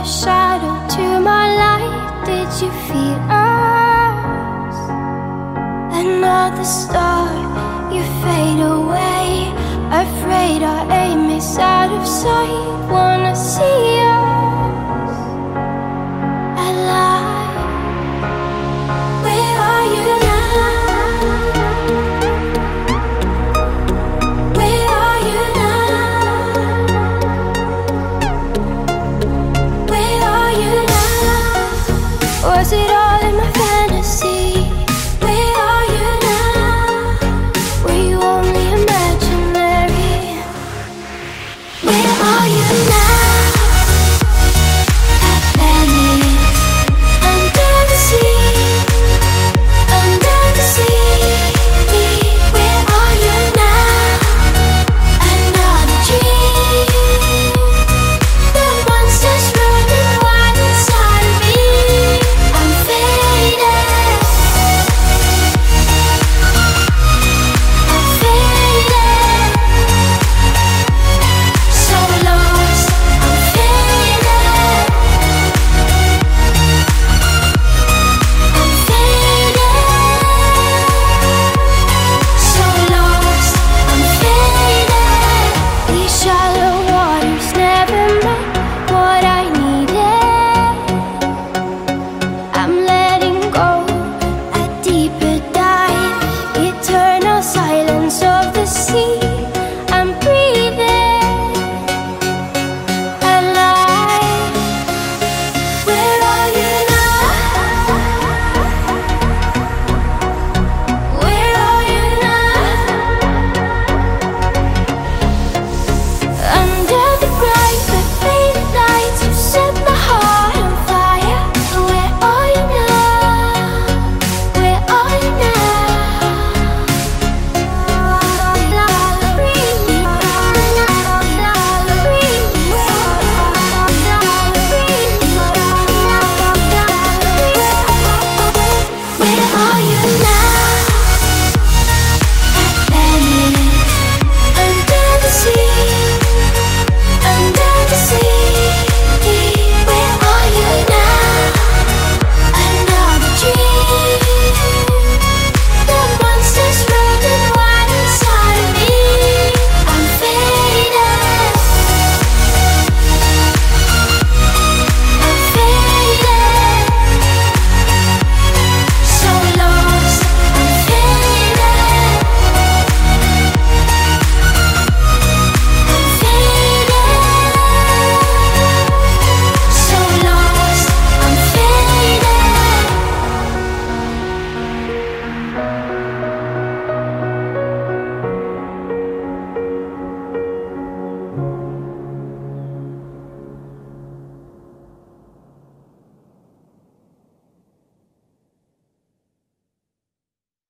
the shadow Are you